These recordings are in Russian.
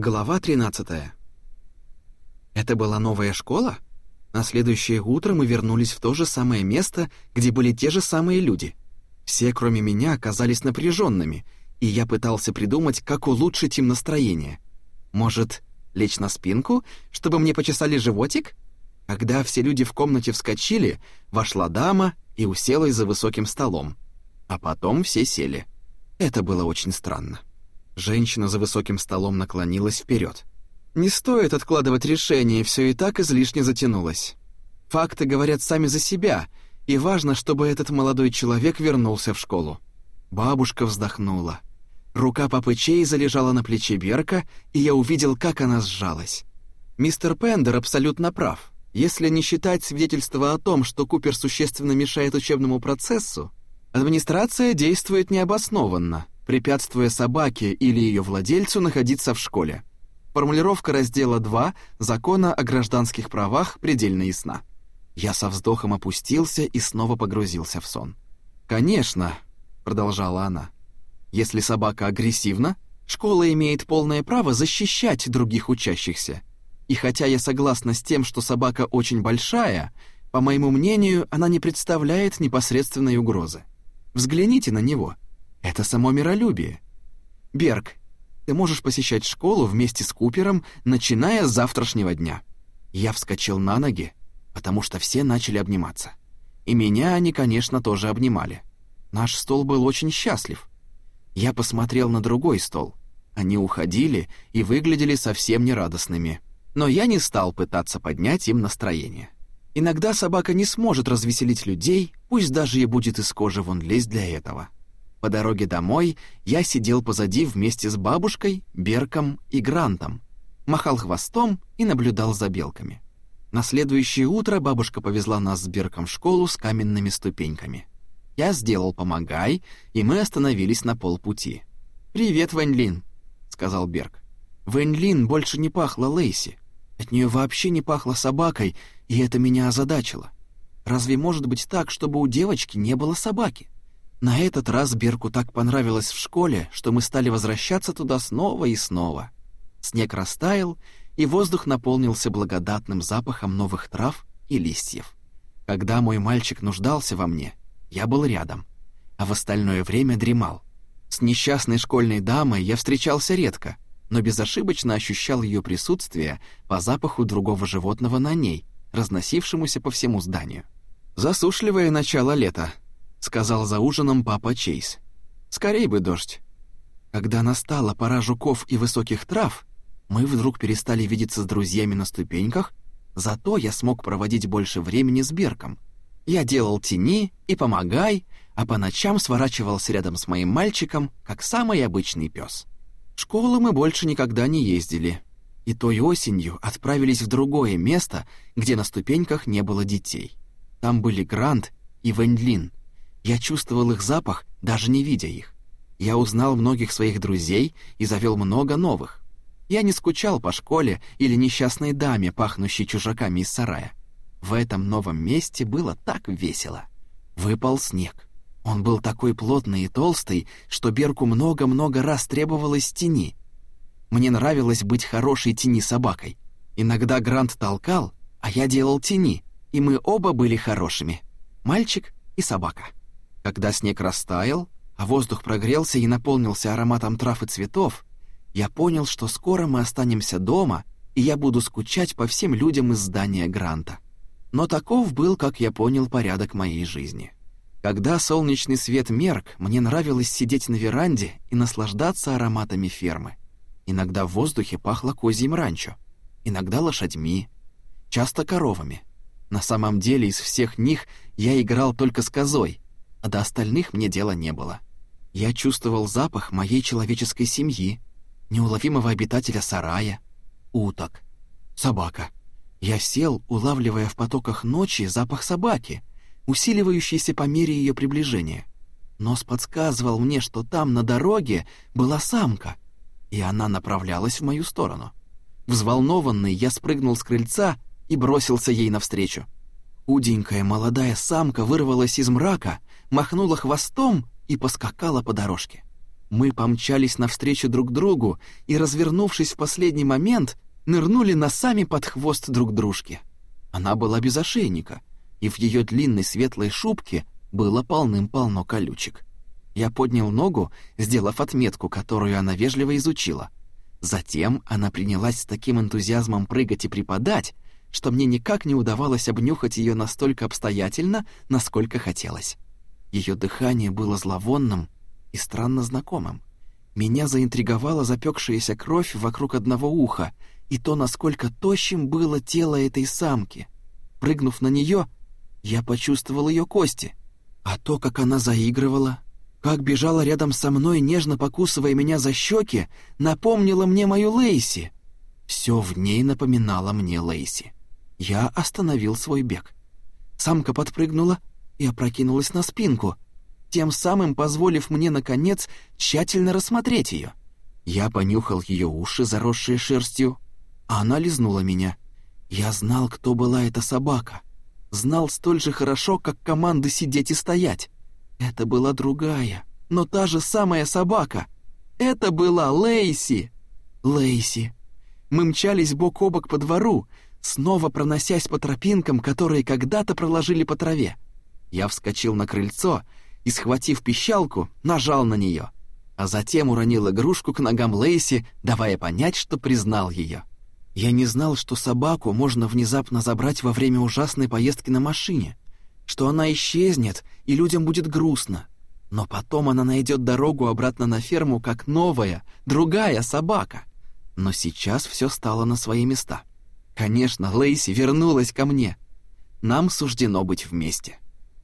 Глава 13. Это была новая школа? На следующее утро мы вернулись в то же самое место, где были те же самые люди. Все, кроме меня, оказались напряженными, и я пытался придумать, как улучшить им настроение. Может, лечь на спинку, чтобы мне почесали животик? Когда все люди в комнате вскочили, вошла дама и уселась за высоким столом. А потом все сели. Это было очень странно. Женщина за высоким столом наклонилась вперед. Не стоит откладывать решение, все и так излишне затянулось. Факты говорят сами за себя, и важно, чтобы этот молодой человек вернулся в школу. Бабушка вздохнула. Рука папы Чейза лежала на плече Берка, и я увидел, как она сжалась. Мистер Пендер абсолютно прав. Если не считать свидетельства о том, что Купер существенно мешает учебному процессу, администрация действует необоснованно — препятствуя собаке или ее владельцу находиться в школе. Формулировка раздела 2 Закона о гражданских правах предельно ясна. Я со вздохом опустился и снова погрузился в сон. «Конечно», — продолжала она, — «если собака агрессивна, школа имеет полное право защищать других учащихся. И хотя я согласна с тем, что собака очень большая, по моему мнению, она не представляет непосредственной угрозы. Взгляните на него — это само миролюбие. Берг, ты можешь посещать школу вместе с Купером, начиная с завтрашнего дня. Я вскочил на ноги, потому что все начали обниматься. И меня они, конечно, тоже обнимали. Наш стол был очень счастлив. Я посмотрел на другой стол. Они уходили и выглядели совсем нерадостными. Но я не стал пытаться поднять им настроение. Иногда собака не сможет развеселить людей, пусть даже и будет из кожи вон лезть для этого. По дороге домой я сидел позади вместе с бабушкой, Берком и Грантом, махал хвостом и наблюдал за белками. На следующее утро бабушка повезла нас с Берком в школу с каменными ступеньками. Я сделал «помогай», и мы остановились на полпути. «Привет, Вэньлин», — сказал Берг. Вэньлин больше не пахла Лейси. От нее вообще не пахло собакой, и это меня озадачило. Разве может быть так, чтобы у девочки не было собаки? На этот раз Берку так понравилось в школе, что мы стали возвращаться туда снова и снова. Снег растаял, и воздух наполнился благодатным запахом новых трав и листьев. Когда мой мальчик нуждался во мне, я был рядом, а в остальное время дремал. С несчастной школьной дамой я встречался редко, но безошибочно ощущал ее присутствие по запаху другого животного на ней, разносившемуся по всему зданию. Засушливое начало лета, — сказал за ужином папа Чейз. «Скорей бы дождь». Когда настала пора жуков и высоких трав, мы вдруг перестали видеться с друзьями на ступеньках, зато я смог проводить больше времени с Берком. Я делал тени и помогай, а по ночам сворачивался рядом с моим мальчиком, как самый обычный пес. В школу мы больше никогда не ездили, и той осенью отправились в другое место, где на ступеньках не было детей. Там были Грант и Вендлин — я чувствовал их запах, даже не видя их. Я узнал многих своих друзей и завел много новых. Я не скучал по школе или несчастной даме, пахнущей чужаками из сарая. В этом новом месте было так весело. Выпал снег. Он был такой плотный и толстый, что Берку много-много раз требовалось тени. Мне нравилось быть хорошей тени собакой. Иногда Грант толкал, а я делал тени, и мы оба были хорошими. Мальчик и собака. Когда снег растаял, а воздух прогрелся и наполнился ароматом трав и цветов, я понял, что скоро мы останемся дома, и я буду скучать по всем людям из здания Гранта. Но таков был, как я понял, порядок моей жизни. Когда солнечный свет мерк, мне нравилось сидеть на веранде и наслаждаться ароматами фермы. Иногда в воздухе пахло козьим ранчо, иногда лошадьми, часто коровами. На самом деле из всех них я играл только с козой, а до остальных мне дела не было. Я чувствовал запах моей человеческой семьи, неуловимого обитателя сарая, уток, собака. Я сел, улавливая в потоках ночи запах собаки, усиливающийся по мере ее приближения. Нос подсказывал мне, что там, на дороге, была самка, и она направлялась в мою сторону. Взволнованный, я спрыгнул с крыльца и бросился ей навстречу. Уденькая молодая самка вырвалась из мрака, махнула хвостом и поскакала по дорожке. Мы помчались навстречу друг другу и, развернувшись в последний момент, нырнули носами под хвост друг дружки. Она была без ошейника, и в ее длинной светлой шубке было полным-полно колючек. Я поднял ногу, сделав отметку, которую она вежливо изучила. Затем она принялась с таким энтузиазмом прыгать и припадать, что мне никак не удавалось обнюхать ее настолько обстоятельно, насколько хотелось. Ее дыхание было зловонным и странно знакомым. Меня заинтриговала запекшаяся кровь вокруг одного уха и то, насколько тощим было тело этой самки. Прыгнув на нее, я почувствовал ее кости, а то, как она заигрывала, как бежала рядом со мной, нежно покусывая меня за щеки, напомнило мне мою Лейси. Все в ней напоминало мне Лейси. Я остановил свой бег. Самка подпрыгнула и опрокинулась на спинку, тем самым позволив мне, наконец, тщательно рассмотреть ее. Я понюхал ее уши, заросшие шерстью, а она лизнула меня. Я знал, кто была эта собака. Знал столь же хорошо, как команды сидеть и стоять. Это была другая, но та же самая собака. Это была Лейси. Лейси. Мы мчались бок о бок по двору, снова проносясь по тропинкам, которые когда-то проложили по траве. Я вскочил на крыльцо и, схватив пищалку, нажал на нее, а затем уронил игрушку к ногам Лейси, давая понять, что признал ее. Я не знал, что собаку можно внезапно забрать во время ужасной поездки на машине, что она исчезнет, и людям будет грустно. Но потом она найдет дорогу обратно на ферму как новая, другая собака. Но сейчас все стало на свои места. Конечно, Лейси вернулась ко мне. Нам суждено быть вместе.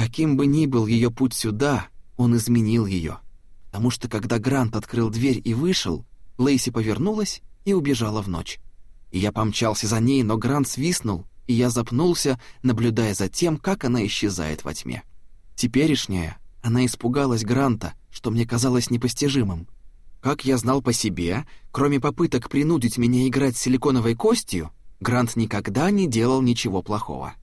Каким бы ни был ее путь сюда, он изменил ее. Потому что когда Грант открыл дверь и вышел, Лейси повернулась и убежала в ночь. И я помчался за ней, но Грант свистнул, и я запнулся, наблюдая за тем, как она исчезает во тьме. Теперешняя, она испугалась Гранта, что мне казалось непостижимым. Как я знал по себе, кроме попыток принудить меня играть с силиконовой костью, Грант никогда не делал ничего плохого.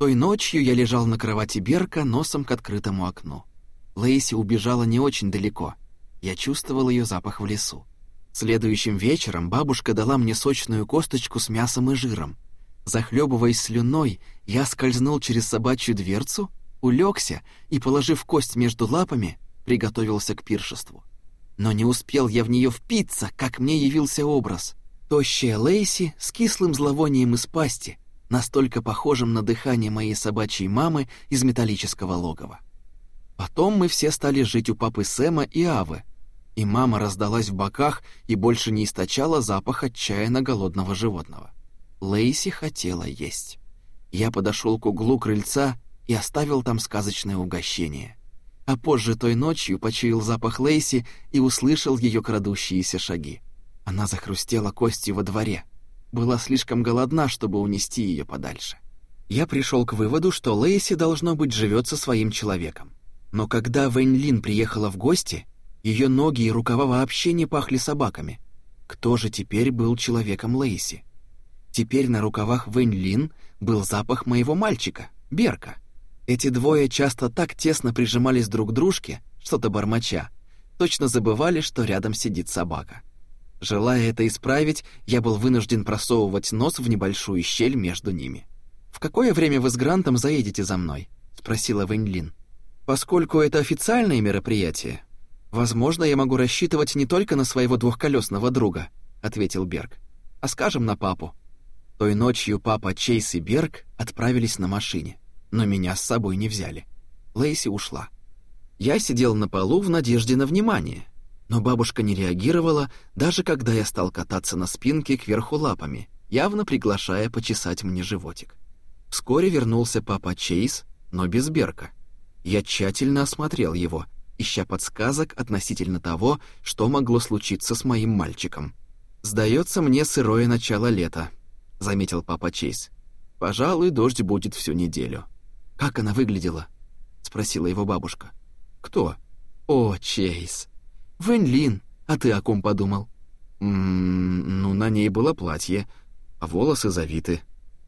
Той ночью я лежал на кровати Берка носом к открытому окну. Лейси убежала не очень далеко. Я чувствовал ее запах в лесу. Следующим вечером бабушка дала мне сочную косточку с мясом и жиром. Захлебываясь слюной, я скользнул через собачью дверцу, улегся и, положив кость между лапами, приготовился к пиршеству. Но не успел я в нее впиться, как мне явился образ. Тощая Лейси с кислым зловонием из пасти, настолько похожим на дыхание моей собачьей мамы из металлического логова. Потом мы все стали жить у папы Сэма и Авы, и мама раздалась в боках и больше не источала запах отчаянно голодного животного. Лейси хотела есть. Я подошел к углу крыльца и оставил там сказочное угощение. А позже той ночью почуял запах Лейси и услышал ее крадущиеся шаги. Она захрустела костью во дворе. Была слишком голодна, чтобы унести ее подальше. Я пришел к выводу, что Лейси, должно быть, живет со своим человеком. Но когда Вэнь приехала в гости, ее ноги и рукава вообще не пахли собаками. Кто же теперь был человеком Лейси? Теперь на рукавах Вэнь был запах моего мальчика, Берка. Эти двое часто так тесно прижимались друг к дружке, что-то бормоча, точно забывали, что рядом сидит собака. Желая это исправить, я был вынужден просовывать нос в небольшую щель между ними. «В какое время вы с Грантом заедете за мной?» — спросила Вэньлин. «Поскольку это официальное мероприятие, возможно, я могу рассчитывать не только на своего двухколесного друга», — ответил Берг, — «а скажем, на папу». Той ночью папа Чейз и Берг отправились на машине, но меня с собой не взяли. Лейси ушла. Я сидел на полу в надежде на внимание, но бабушка не реагировала, даже когда я стал кататься на спинке кверху лапами, явно приглашая почесать мне животик. Вскоре вернулся папа Чейз, но без Берка. Я тщательно осмотрел его, ища подсказок относительно того, что могло случиться с моим мальчиком. «Сдается мне сырое начало лета», — заметил папа Чейз. «Пожалуй, дождь будет всю неделю». «Как она выглядела?» — спросила его бабушка. «Кто?» «О, Чейз, Вэнь а ты о ком подумал?» «М -м, «Ну, на ней было платье, а волосы завиты».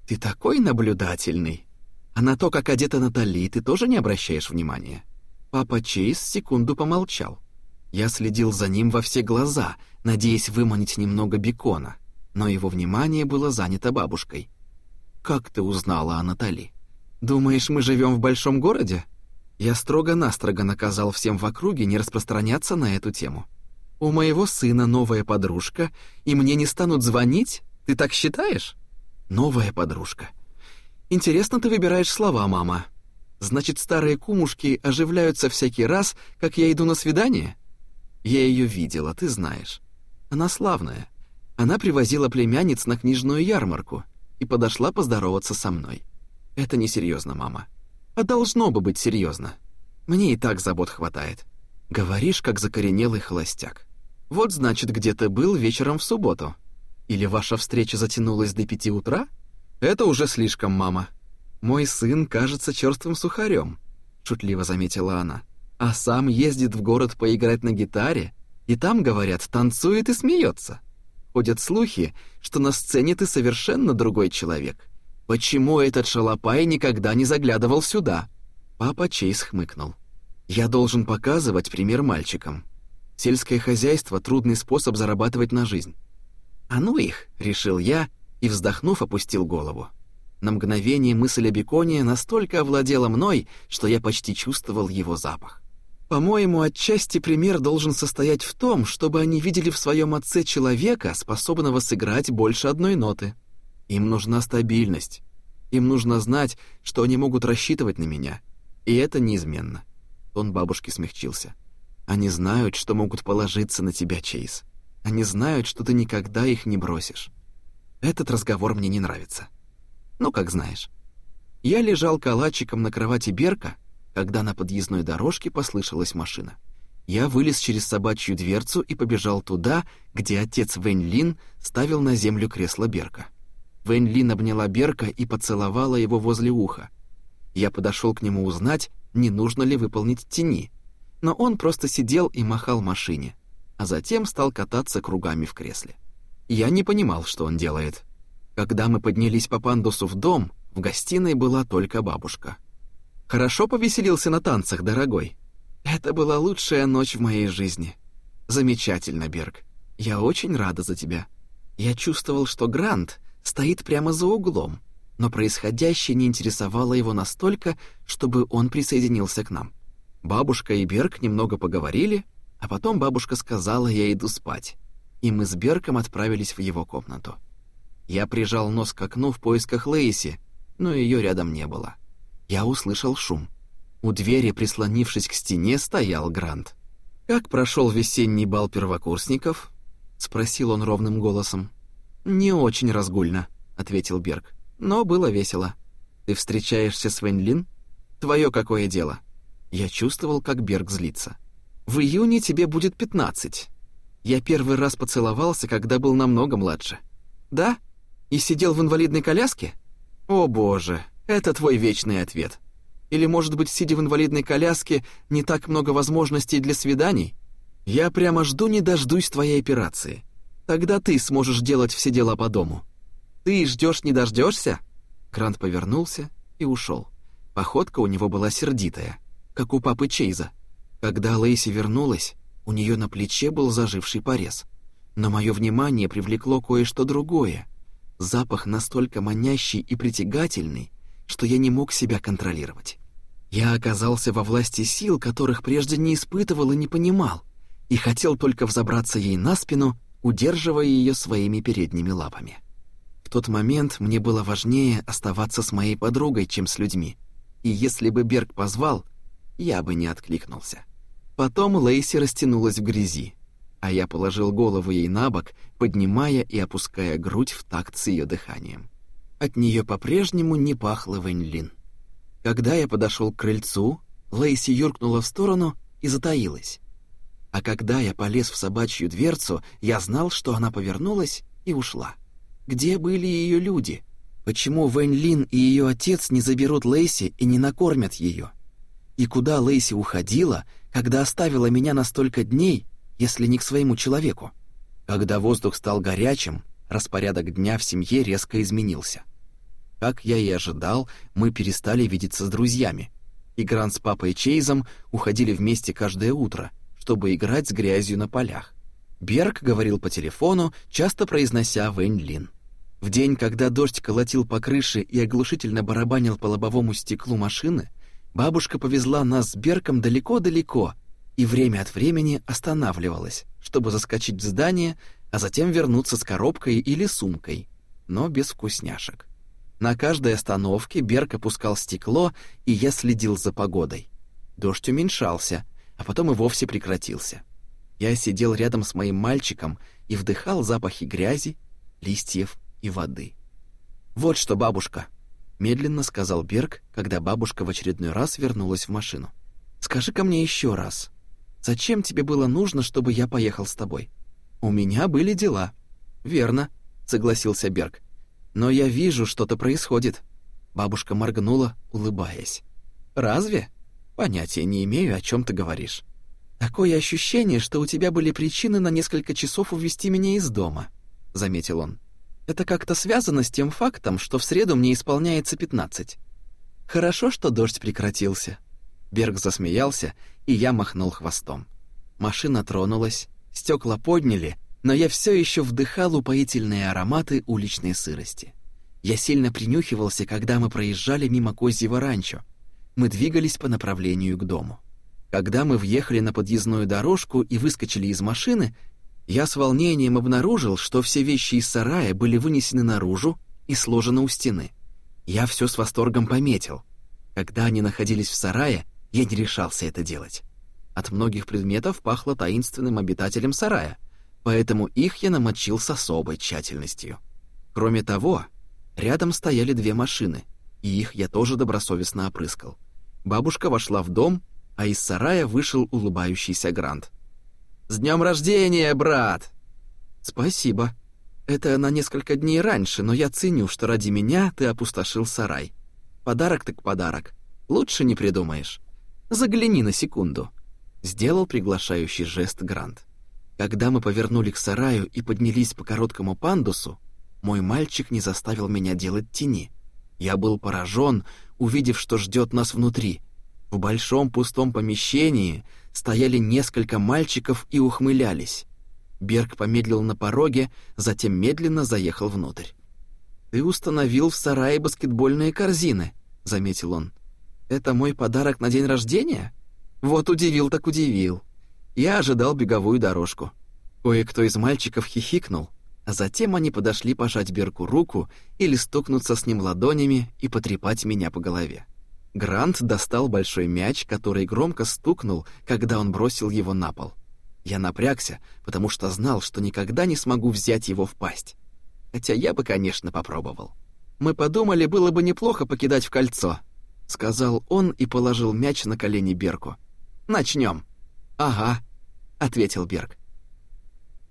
«Ты такой наблюдательный. А на то, как одета Натали, ты тоже не обращаешь внимания?» Папа Чейз секунду помолчал. Я следил за ним во все глаза, надеясь выманить немного бекона, но его внимание было занято бабушкой. «Как ты узнала о Натали? Думаешь, мы живем в большом городе?» Я строго-настрого наказал всем в округе не распространяться на эту тему. «У моего сына новая подружка, и мне не станут звонить? Ты так считаешь?» «Новая подружка. Интересно ты выбираешь слова, мама. Значит, старые кумушки оживляются всякий раз, как я иду на свидание?» «Я ее видела, ты знаешь. Она славная. Она привозила племянниц на книжную ярмарку и подошла поздороваться со мной. Это несерьезно, мама. А должно бы быть серьезно. Мне и так забот хватает. Говоришь, как закоренелый холостяк. Вот значит, где ты был вечером в субботу. Или ваша встреча затянулась до пяти утра? Это уже слишком, мама. Мой сын кажется черствым сухарем, шутливо заметила она. А сам ездит в город поиграть на гитаре, и там, говорят, танцует и смеется. Ходят слухи, что на сцене ты совершенно другой человек. Почему этот шалопай никогда не заглядывал сюда? Папа Чейз хмыкнул. Я должен показывать пример мальчикам. Сельское хозяйство трудный способ зарабатывать на жизнь. А ну их, решил я и вздохнув опустил голову. На мгновение мысль о беконе настолько овладела мной, что я почти чувствовал его запах. По-моему, отчасти пример должен состоять в том, чтобы они видели в своем отце человека, способного сыграть больше одной ноты. Им нужна стабильность. Им нужно знать, что они могут рассчитывать на меня. И это неизменно. Он бабушки смягчился. Они знают, что могут положиться на тебя, Чейз. Они знают, что ты никогда их не бросишь. Этот разговор мне не нравится. Ну, как знаешь. Я лежал калачиком на кровати Берка, когда на подъездной дорожке послышалась машина. Я вылез через собачью дверцу и побежал туда, где отец Вэнь Лин ставил на землю кресло Берка. Вэнь Лин обняла Берка и поцеловала его возле уха. Я подошел к нему узнать, не нужно ли выполнить тени, но он просто сидел и махал машине, а затем стал кататься кругами в кресле. Я не понимал, что он делает. Когда мы поднялись по пандусу в дом, в гостиной была только бабушка. «Хорошо повеселился на танцах, дорогой?» «Это была лучшая ночь в моей жизни». «Замечательно, Берг. Я очень рада за тебя. Я чувствовал, что Грант стоит прямо за углом, но происходящее не интересовало его настолько, чтобы он присоединился к нам. Бабушка и Берг немного поговорили, а потом бабушка сказала, я иду спать, и мы с Берком отправились в его комнату. Я прижал нос к окну в поисках Лейси, но ее рядом не было. Я услышал шум. У двери, прислонившись к стене, стоял Грант. «Как прошел весенний бал первокурсников?» — спросил он ровным голосом. «Не очень разгульно», — ответил Берг. «Но было весело. Ты встречаешься с Вэньлин? Твое какое дело?» Я чувствовал, как Берг злится. «В июне тебе будет пятнадцать. Я первый раз поцеловался, когда был намного младше». «Да? И сидел в инвалидной коляске?» «О боже, это твой вечный ответ. Или, может быть, сидя в инвалидной коляске, не так много возможностей для свиданий? Я прямо жду не дождусь твоей операции. Тогда ты сможешь делать все дела по дому. Ты ждешь не дождешься? Грант повернулся и ушел. Походка у него была сердитая, как у папы Чейза. Когда Лейси вернулась, у нее на плече был заживший порез. Но мое внимание привлекло кое-что другое. Запах настолько манящий и притягательный, что я не мог себя контролировать. Я оказался во власти сил, которых прежде не испытывал и не понимал, и хотел только взобраться ей на спину удерживая ее своими передними лапами. В тот момент мне было важнее оставаться с моей подругой, чем с людьми. И если бы Берг позвал, я бы не откликнулся. Потом Лейси растянулась в грязи, а я положил голову ей на бок, поднимая и опуская грудь в такт с ее дыханием. От нее по-прежнему не пахло Вэньлин. Когда я подошел к крыльцу, Лейси юркнула в сторону и затаилась. А когда я полез в собачью дверцу, я знал, что она повернулась и ушла. Где были ее люди? Почему Вэнь Лин и ее отец не заберут Лейси и не накормят ее? И куда Лейси уходила, когда оставила меня на столько дней, если не к своему человеку? Когда воздух стал горячим, распорядок дня в семье резко изменился. Как я и ожидал, мы перестали видеться с друзьями. И Грант с папой Чейзом уходили вместе каждое утро — чтобы играть с грязью на полях. Берг говорил по телефону, часто произнося Вэнь Лин. В день, когда дождь колотил по крыше и оглушительно барабанил по лобовому стеклу машины, бабушка повезла нас с Берком далеко-далеко и время от времени останавливалась, чтобы заскочить в здание, а затем вернуться с коробкой или сумкой, но без вкусняшек. На каждой остановке Берк опускал стекло, и я следил за погодой. Дождь уменьшался, а потом и вовсе прекратился. Я сидел рядом с моим мальчиком и вдыхал запахи грязи, листьев и воды. «Вот что, бабушка», — медленно сказал Берг, когда бабушка в очередной раз вернулась в машину. «Скажи-ка мне еще раз, зачем тебе было нужно, чтобы я поехал с тобой?» «У меня были дела». «Верно», — согласился Берг. «Но я вижу, что-то происходит». Бабушка моргнула, улыбаясь. «Разве? Понятия не имею, о чем ты говоришь». «Такое ощущение, что у тебя были причины на несколько часов увести меня из дома», — заметил он. Это как-то связано с тем фактом, что в среду мне исполняется пятнадцать. Хорошо, что дождь прекратился. Берг засмеялся, и я махнул хвостом. Машина тронулась, стекла подняли, но я все еще вдыхал упоительные ароматы уличной сырости. Я сильно принюхивался, когда мы проезжали мимо козьего ранчо. Мы двигались по направлению к дому. Когда мы въехали на подъездную дорожку и выскочили из машины, я с волнением обнаружил, что все вещи из сарая были вынесены наружу и сложены у стены. Я все с восторгом пометил. Когда они находились в сарае, я не решался это делать. От многих предметов пахло таинственным обитателем сарая, поэтому их я намочил с особой тщательностью. Кроме того, рядом стояли две машины, и их я тоже добросовестно опрыскал. Бабушка вошла в дом, а из сарая вышел улыбающийся Грант. «С днем рождения, брат!» «Спасибо. Это на несколько дней раньше, но я ценю, что ради меня ты опустошил сарай. Подарок так подарок. Лучше не придумаешь. Загляни на секунду». Сделал приглашающий жест Грант. Когда мы повернули к сараю и поднялись по короткому пандусу, мой мальчик не заставил меня делать тени. Я был поражен, увидев, что ждет нас внутри. В большом пустом помещении стояли несколько мальчиков и ухмылялись. Берг помедлил на пороге, затем медленно заехал внутрь. «Ты установил в сарае баскетбольные корзины», — заметил он. «Это мой подарок на день рождения?» Вот удивил так удивил. Я ожидал беговую дорожку. Кое-кто из мальчиков хихикнул, а затем они подошли пожать Берку руку или стукнуться с ним ладонями и потрепать меня по голове. Грант достал большой мяч, который громко стукнул, когда он бросил его на пол. Я напрягся, потому что знал, что никогда не смогу взять его в пасть. Хотя я бы, конечно, попробовал. Мы подумали, было бы неплохо покидать в кольцо, сказал он и положил мяч на колени Берку. Начнем. Ага, ответил Берг.